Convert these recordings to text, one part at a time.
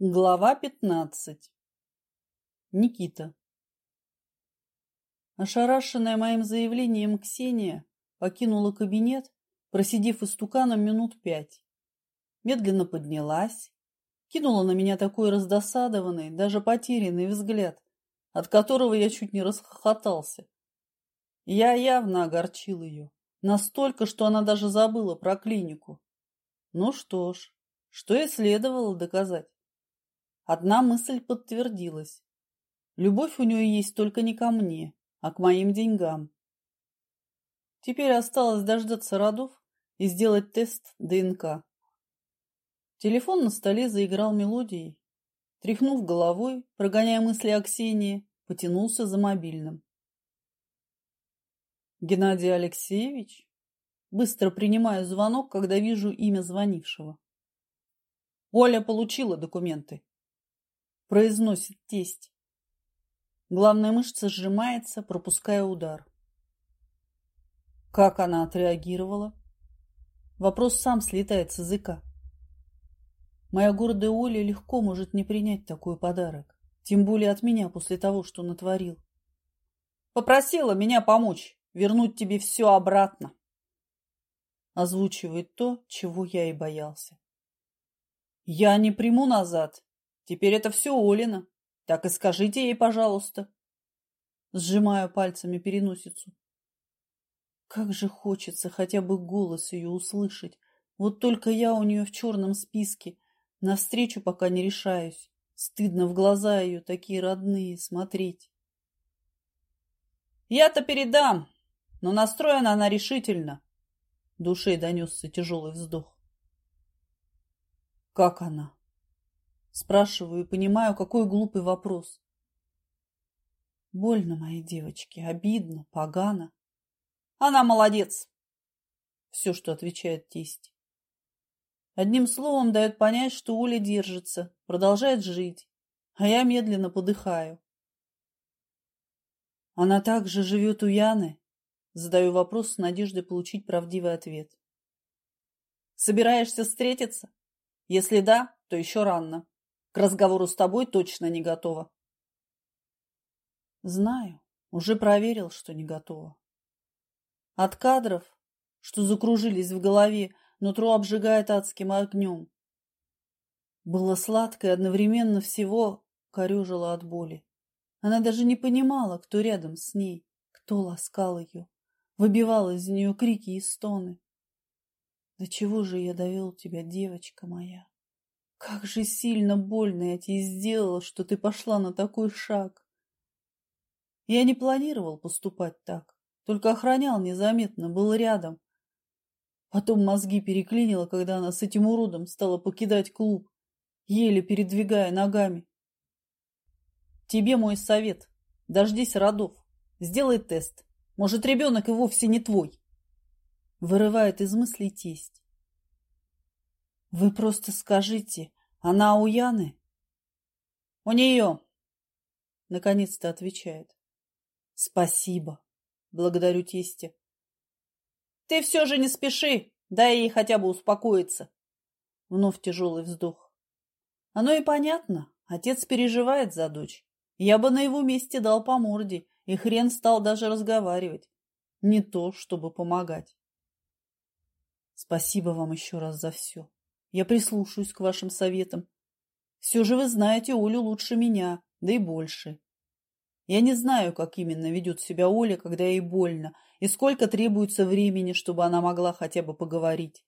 Глава пятнадцать. Никита. Ошарашенная моим заявлением Ксения покинула кабинет, просидев истуканом минут пять. Медленно поднялась, кинула на меня такой раздосадованный, даже потерянный взгляд, от которого я чуть не расхохотался. Я явно огорчил ее, настолько, что она даже забыла про клинику. Ну что ж, что и следовало доказать. Одна мысль подтвердилась. Любовь у нее есть только не ко мне, а к моим деньгам. Теперь осталось дождаться родов и сделать тест ДНК. Телефон на столе заиграл мелодией. Тряхнув головой, прогоняя мысли о Ксении, потянулся за мобильным. Геннадий Алексеевич? Быстро принимаю звонок, когда вижу имя звонившего. Оля получила документы произносит тесть. Главная мышца сжимается, пропуская удар. Как она отреагировала? Вопрос сам слетает с языка. Моя гордая Оля легко может не принять такой подарок, тем более от меня после того, что натворил. Попросила меня помочь, вернуть тебе все обратно. Озвучивает то, чего я и боялся. Я не приму назад, Теперь это все Олина. Так и скажите ей, пожалуйста. Сжимаю пальцами переносицу. Как же хочется хотя бы голос ее услышать. Вот только я у нее в черном списке. Навстречу пока не решаюсь. Стыдно в глаза ее, такие родные, смотреть. Я-то передам, но настроена она решительно. Душей донесся тяжелый вздох. Как она? Спрашиваю и понимаю, какой глупый вопрос. Больно моей девочке, обидно, погано. Она молодец. Все, что отвечает тесть. Одним словом дает понять, что Оля держится, продолжает жить, а я медленно подыхаю. Она также живет у Яны? Задаю вопрос с надеждой получить правдивый ответ. Собираешься встретиться? Если да, то еще рано. К разговору с тобой точно не готова. Знаю, уже проверил, что не готова. От кадров, что закружились в голове, нутро обжигает адским огнем. Было сладко и одновременно всего корежило от боли. Она даже не понимала, кто рядом с ней, кто ласкал ее, выбивал из нее крики и стоны. «Да чего же я довел тебя, девочка моя?» Как же сильно больно я тебе сделала, что ты пошла на такой шаг. Я не планировал поступать так, только охранял незаметно, был рядом. Потом мозги переклинило, когда она с этим уродом стала покидать клуб, еле передвигая ногами. Тебе мой совет. Дождись родов. Сделай тест. Может, ребенок и вовсе не твой. Вырывает из мыслей тесть. Вы просто скажите, она у Яны? У нее. Наконец-то отвечает. Спасибо. Благодарю тестя. Ты все же не спеши, дай ей хотя бы успокоиться. Вновь тяжелый вздох. Оно и понятно. Отец переживает за дочь. Я бы на его месте дал по морде, и хрен стал даже разговаривать. Не то, чтобы помогать. Спасибо вам еще раз за все. Я прислушаюсь к вашим советам. Все же вы знаете Олю лучше меня, да и больше. Я не знаю, как именно ведет себя Оля, когда ей больно, и сколько требуется времени, чтобы она могла хотя бы поговорить.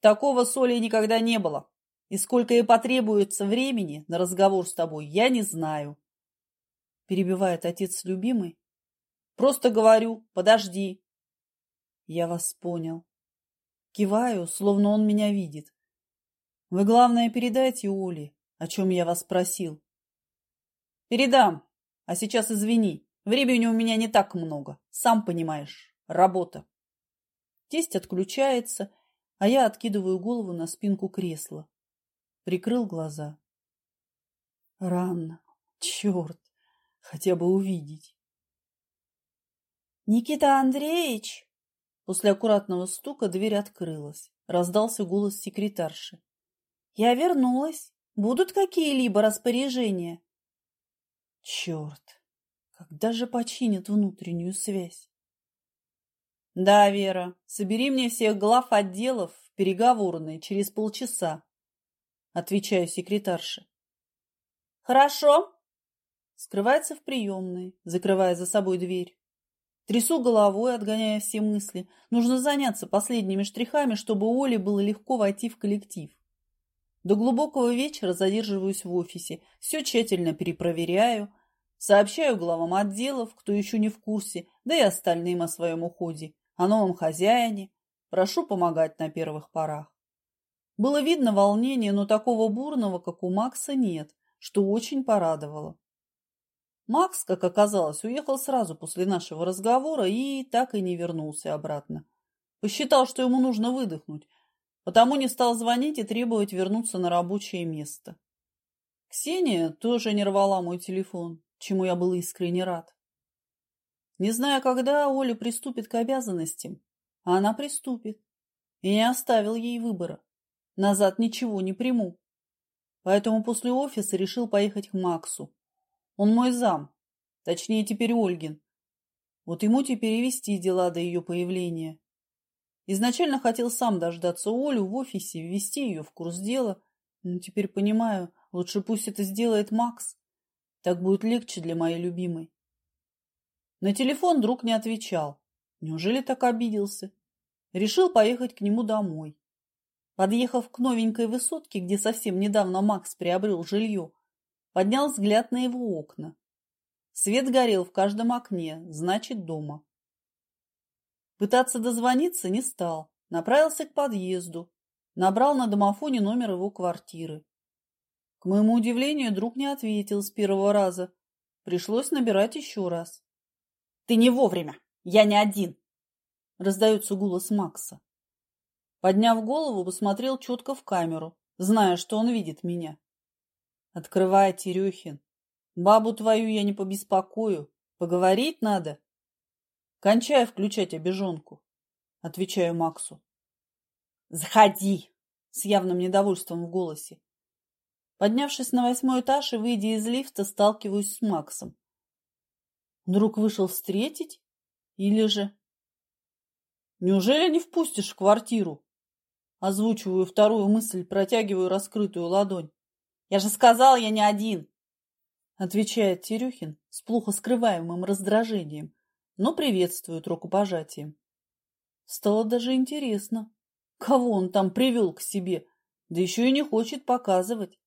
Такого с Олей никогда не было. И сколько ей потребуется времени на разговор с тобой, я не знаю. Перебивает отец любимый. Просто говорю, подожди. Я вас понял. Киваю, словно он меня видит. Вы, главное, передайте Оле, о чем я вас просил. Передам. А сейчас извини, времени у меня не так много. Сам понимаешь, работа. Тесть отключается, а я откидываю голову на спинку кресла. Прикрыл глаза. Рано. Черт. Хотя бы увидеть. Никита Андреевич! После аккуратного стука дверь открылась. Раздался голос секретарши. Я вернулась. Будут какие-либо распоряжения? Черт, когда же починят внутреннюю связь? Да, Вера, собери мне всех глав отделов в переговорной через полчаса. Отвечаю секретарше. Хорошо. Скрывается в приемной, закрывая за собой дверь. Трясу головой, отгоняя все мысли. Нужно заняться последними штрихами, чтобы Оле было легко войти в коллектив. До глубокого вечера задерживаюсь в офисе, все тщательно перепроверяю, сообщаю главам отделов, кто еще не в курсе, да и остальным о своем уходе, о новом хозяине. Прошу помогать на первых порах. Было видно волнение, но такого бурного, как у Макса, нет, что очень порадовало. Макс, как оказалось, уехал сразу после нашего разговора и так и не вернулся обратно. Посчитал, что ему нужно выдохнуть, потому не стал звонить и требовать вернуться на рабочее место. Ксения тоже не рвала мой телефон, чему я был искренне рад. Не зная, когда Оля приступит к обязанностям, а она приступит, и не оставил ей выбора. Назад ничего не приму. Поэтому после офиса решил поехать к Максу. Он мой зам, точнее теперь Ольгин. Вот ему теперь и вести дела до ее появления. Изначально хотел сам дождаться Олю в офисе, ввести ее в курс дела, но теперь понимаю, лучше пусть это сделает Макс. Так будет легче для моей любимой. На телефон друг не отвечал. Неужели так обиделся? Решил поехать к нему домой. Подъехав к новенькой высотке, где совсем недавно Макс приобрел жилье, поднял взгляд на его окна. Свет горел в каждом окне, значит, дома. Пытаться дозвониться не стал. Направился к подъезду. Набрал на домофоне номер его квартиры. К моему удивлению, друг не ответил с первого раза. Пришлось набирать еще раз. «Ты не вовремя! Я не один!» Раздается голос Макса. Подняв голову, посмотрел четко в камеру, зная, что он видит меня. «Открывай, Терехин. Бабу твою я не побеспокою. Поговорить надо?» Кончай включать обижонку, отвечаю Максу. Заходи, с явным недовольством в голосе. Поднявшись на восьмой этаж и выйдя из лифта, сталкиваюсь с Максом. Друг вышел встретить? Или же... Неужели не впустишь в квартиру? Озвучиваю вторую мысль, протягиваю раскрытую ладонь. Я же сказал, я не один. Отвечает Терюхин с плохо скрываемым раздражением но приветствует рукопожатием. Стало даже интересно, кого он там привел к себе, да еще и не хочет показывать.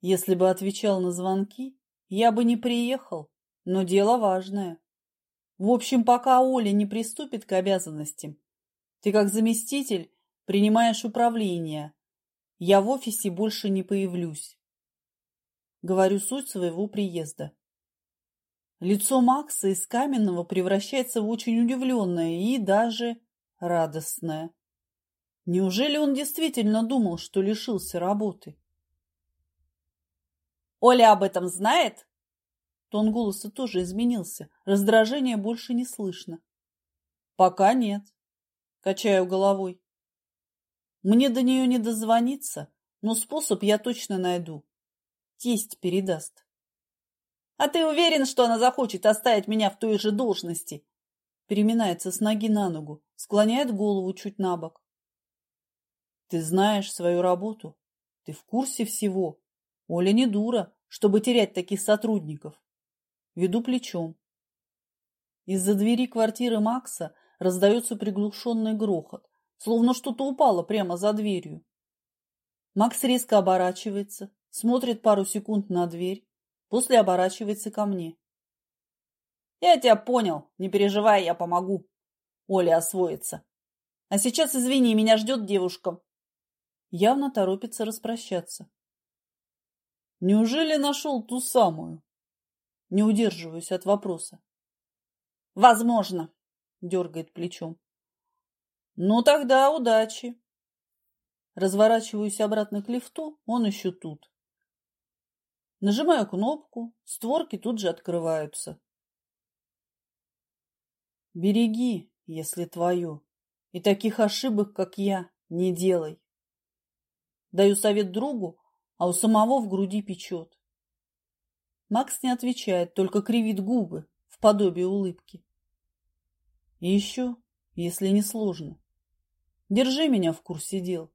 Если бы отвечал на звонки, я бы не приехал, но дело важное. В общем, пока Оля не приступит к обязанностям, ты как заместитель принимаешь управление. Я в офисе больше не появлюсь. Говорю суть своего приезда. Лицо Макса из каменного превращается в очень удивленное и даже радостное. Неужели он действительно думал, что лишился работы? «Оля об этом знает?» Тон голоса тоже изменился. Раздражения больше не слышно. «Пока нет», — качаю головой. «Мне до нее не дозвониться, но способ я точно найду. Тесть передаст». А ты уверен, что она захочет оставить меня в той же должности? Переминается с ноги на ногу, склоняет голову чуть на бок. Ты знаешь свою работу. Ты в курсе всего. Оля не дура, чтобы терять таких сотрудников. Веду плечом. Из-за двери квартиры Макса раздается приглушенный грохот, словно что-то упало прямо за дверью. Макс резко оборачивается, смотрит пару секунд на дверь, После оборачивается ко мне. Я тебя понял. Не переживай, я помогу. Оля освоится. А сейчас, извини, меня ждет девушка. Явно торопится распрощаться. Неужели нашел ту самую? Не удерживаюсь от вопроса. Возможно, дергает плечом. Ну тогда удачи. Разворачиваюсь обратно к лифту, он еще тут. Нажимаю кнопку, створки тут же открываются. Береги, если твое, и таких ошибок, как я, не делай. Даю совет другу, а у самого в груди печет. Макс не отвечает, только кривит губы в подобие улыбки. И еще, если не сложно, держи меня в курсе дел.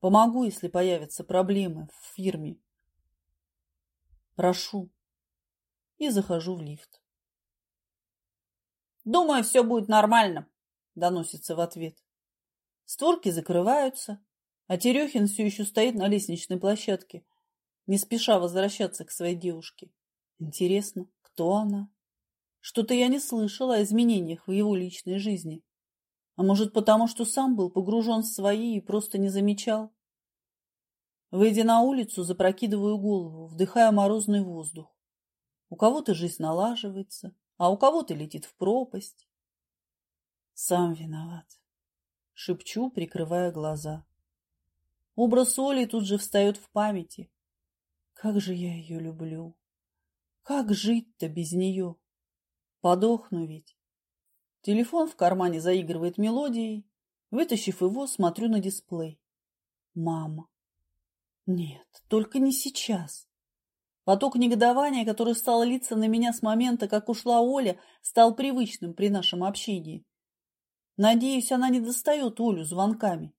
Помогу, если появятся проблемы в фирме. Прошу. И захожу в лифт. Думаю, все будет нормально, доносится в ответ. Створки закрываются, а Терехин все еще стоит на лестничной площадке, не спеша возвращаться к своей девушке. Интересно, кто она? Что-то я не слышала о изменениях в его личной жизни. А может, потому что сам был погружен в свои и просто не замечал? Выйдя на улицу, запрокидываю голову, вдыхая морозный воздух. У кого-то жизнь налаживается, а у кого-то летит в пропасть. Сам виноват. Шепчу, прикрывая глаза. Образ Оли тут же встает в памяти. Как же я ее люблю! Как жить-то без нее? Подохну ведь. Телефон в кармане заигрывает мелодией. Вытащив его, смотрю на дисплей. Мама. Нет, только не сейчас. Поток негодования, который стал литься на меня с момента, как ушла Оля, стал привычным при нашем общении. Надеюсь, она не достает Олю звонками.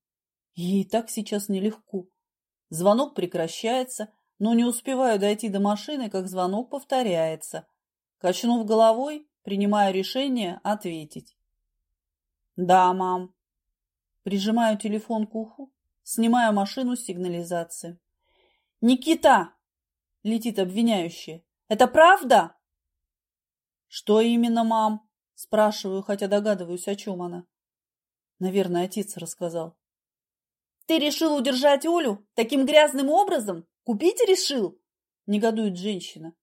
Ей так сейчас нелегко. Звонок прекращается, но не успеваю дойти до машины, как звонок повторяется. Качнув головой, принимаю решение ответить. «Да, мам». Прижимаю телефон к уху, снимаю машину с сигнализации. «Никита!» — летит обвиняющая. «Это правда?» «Что именно, мам?» — спрашиваю, хотя догадываюсь, о чем она. Наверное, отец рассказал. Ты решил удержать Олю таким грязным образом? Купить решил? Негодует женщина.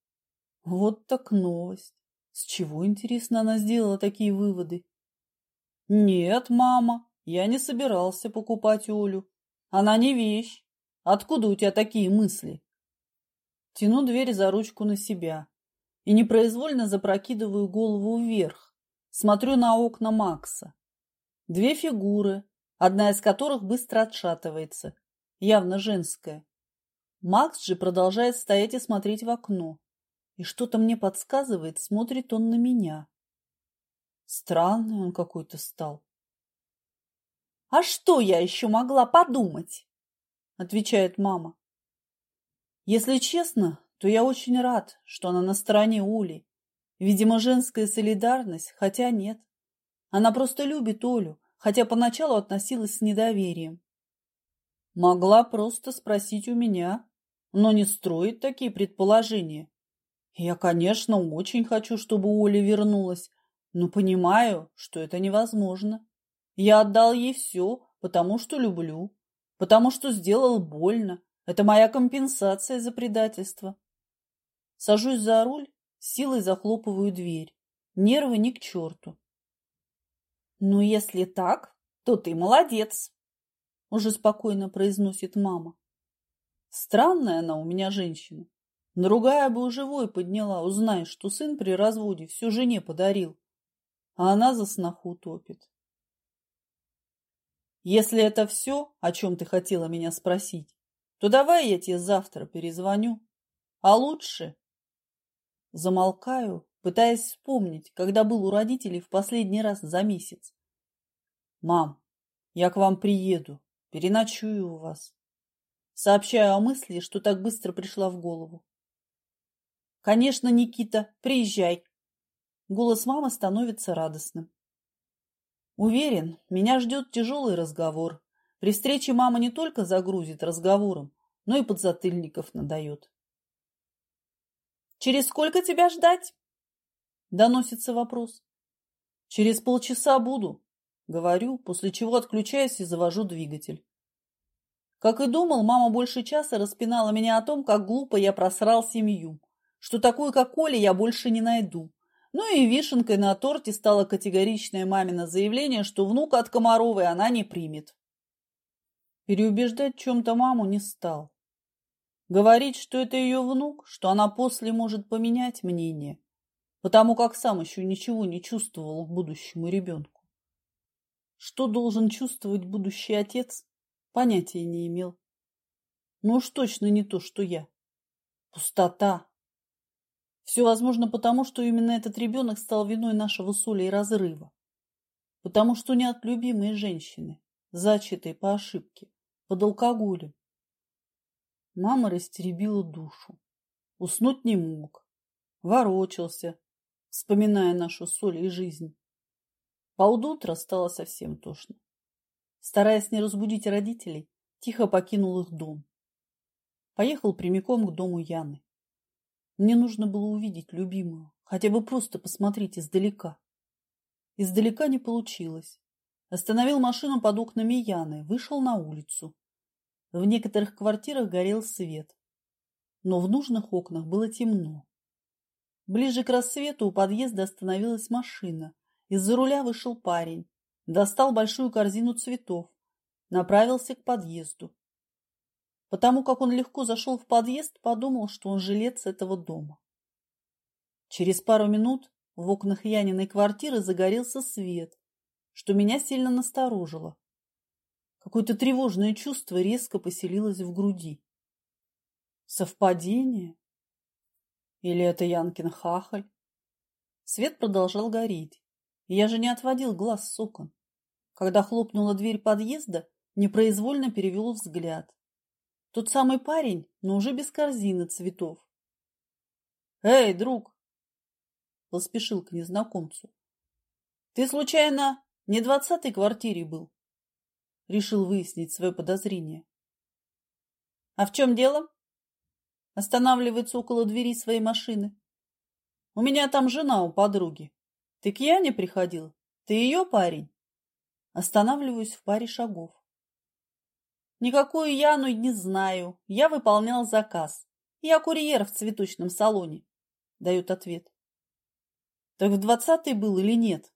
Вот так новость. С чего, интересно, она сделала такие выводы? Нет, мама, я не собирался покупать Олю. Она не вещь. Откуда у тебя такие мысли? Тяну дверь за ручку на себя и непроизвольно запрокидываю голову вверх. Смотрю на окна Макса. Две фигуры, одна из которых быстро отшатывается, явно женская. Макс же продолжает стоять и смотреть в окно. И что-то мне подсказывает, смотрит он на меня. Странный он какой-то стал. «А что я еще могла подумать?» – отвечает мама. «Если честно, то я очень рад, что она на стороне Ули. Видимо, женская солидарность, хотя нет. Она просто любит Олю, хотя поначалу относилась с недоверием. Могла просто спросить у меня, но не строить такие предположения. Я, конечно, очень хочу, чтобы Оля вернулась, но понимаю, что это невозможно. Я отдал ей все, потому что люблю, потому что сделал больно. Это моя компенсация за предательство. Сажусь за руль, силой захлопываю дверь. Нервы ни к черту. «Ну, если так, то ты молодец», — уже спокойно произносит мама. Странная она у меня женщина. Другая бы уже вой подняла, узнай, что сын при разводе всю жене подарил, а она за сноху топит. Если это все, о чем ты хотела меня спросить, то давай я тебе завтра перезвоню. А лучше... Замолкаю, пытаясь вспомнить, когда был у родителей в последний раз за месяц. «Мам, я к вам приеду, переночую у вас». Сообщаю о мысли, что так быстро пришла в голову. «Конечно, Никита, приезжай!» Голос мамы становится радостным. Уверен, меня ждет тяжелый разговор. При встрече мама не только загрузит разговором, но и подзатыльников надает. «Через сколько тебя ждать?» Доносится вопрос. Через полчаса буду, говорю, после чего отключаюсь и завожу двигатель. Как и думал, мама больше часа распинала меня о том, как глупо я просрал семью, что такую, как Оля, я больше не найду. Ну и вишенкой на торте стало категоричное мамино заявление, что внука от Комаровой она не примет. Переубеждать чем-то маму не стал. Говорить, что это ее внук, что она после может поменять мнение потому как сам еще ничего не чувствовал к будущему ребенку. Что должен чувствовать будущий отец, понятия не имел. Ну уж точно не то, что я. Пустота. Все возможно потому, что именно этот ребенок стал виной нашего с Олей разрыва. Потому что не от любимой женщины, зачатой по ошибке, под алкоголем. Мама растеребила душу. Уснуть не мог. Ворочался, вспоминая нашу соль и жизнь. Полдутра стало совсем тошно. Стараясь не разбудить родителей, тихо покинул их дом. Поехал прямиком к дому Яны. Мне нужно было увидеть любимую, хотя бы просто посмотреть издалека. Издалека не получилось. Остановил машину под окнами Яны, вышел на улицу. В некоторых квартирах горел свет, но в нужных окнах было темно. Ближе к рассвету у подъезда остановилась машина. Из-за руля вышел парень, достал большую корзину цветов, направился к подъезду. Потому как он легко зашел в подъезд, подумал, что он жилец этого дома. Через пару минут в окнах Яниной квартиры загорелся свет, что меня сильно насторожило. Какое-то тревожное чувство резко поселилось в груди. Совпадение? Или это Янкин хахаль? Свет продолжал гореть, и я же не отводил глаз с окон. Когда хлопнула дверь подъезда, непроизвольно перевел взгляд. Тот самый парень, но уже без корзины цветов. «Эй, друг!» – поспешил к незнакомцу. «Ты, случайно, не двадцатой квартире был?» Решил выяснить свое подозрение. «А в чем дело?» Останавливается около двери своей машины. «У меня там жена у подруги. Ты к Яне приходил? Ты ее парень?» Останавливаюсь в паре шагов. «Никакую Яну не знаю. Я выполнял заказ. Я курьер в цветочном салоне», — дает ответ. «Так в двадцатый был или нет?»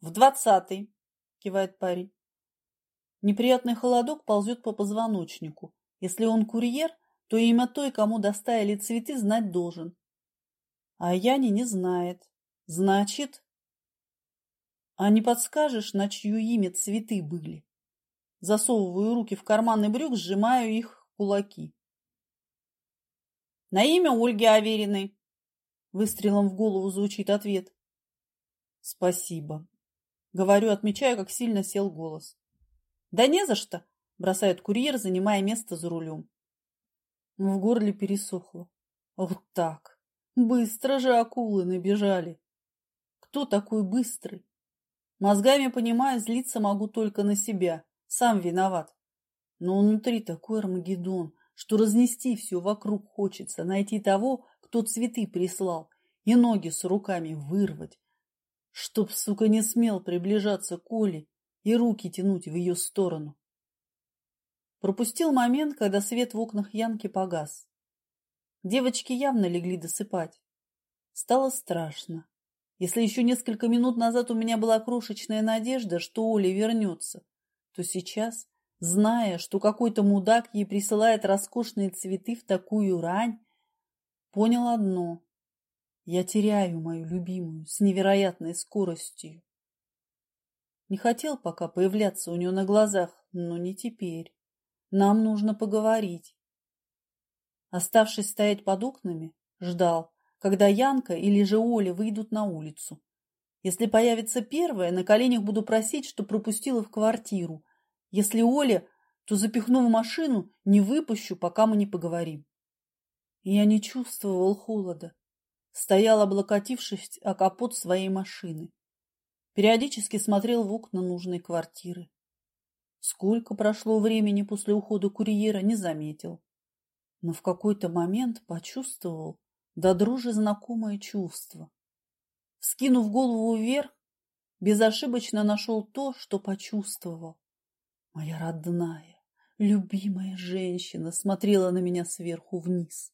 «В двадцатый», — кивает парень. Неприятный холодок ползет по позвоночнику. Если он курьер, то имя той, кому доставили цветы, знать должен. А Яни не знает. Значит... А не подскажешь, на чье имя цветы были? Засовываю руки в карманы брюк, сжимаю их кулаки. На имя Ольги Авериной. Выстрелом в голову звучит ответ. Спасибо. Говорю, отмечаю, как сильно сел голос. Да не за что, бросает курьер, занимая место за рулем. В горле пересохло. Вот так. Быстро же акулы набежали. Кто такой быстрый? Мозгами понимаю, злиться могу только на себя. Сам виноват. Но внутри такой Армагеддон, что разнести все вокруг хочется, найти того, кто цветы прислал, и ноги с руками вырвать. Чтоб, сука, не смел приближаться к Оле и руки тянуть в ее сторону. Пропустил момент, когда свет в окнах Янки погас. Девочки явно легли досыпать. Стало страшно. Если еще несколько минут назад у меня была крошечная надежда, что Оля вернется, то сейчас, зная, что какой-то мудак ей присылает роскошные цветы в такую рань, понял одно. Я теряю мою любимую с невероятной скоростью. Не хотел пока появляться у нее на глазах, но не теперь. Нам нужно поговорить. Оставшись стоять под окнами, ждал, когда Янка или же Оля выйдут на улицу. Если появится первая, на коленях буду просить, что пропустила в квартиру. Если Оля, то запихну в машину, не выпущу, пока мы не поговорим. Я не чувствовал холода. Стоял, облокотившись о капот своей машины. Периодически смотрел в окна нужной квартиры. Сколько прошло времени после ухода курьера, не заметил. Но в какой-то момент почувствовал до дрожи знакомое чувство. Скинув голову вверх, безошибочно нашел то, что почувствовал. Моя родная, любимая женщина смотрела на меня сверху вниз.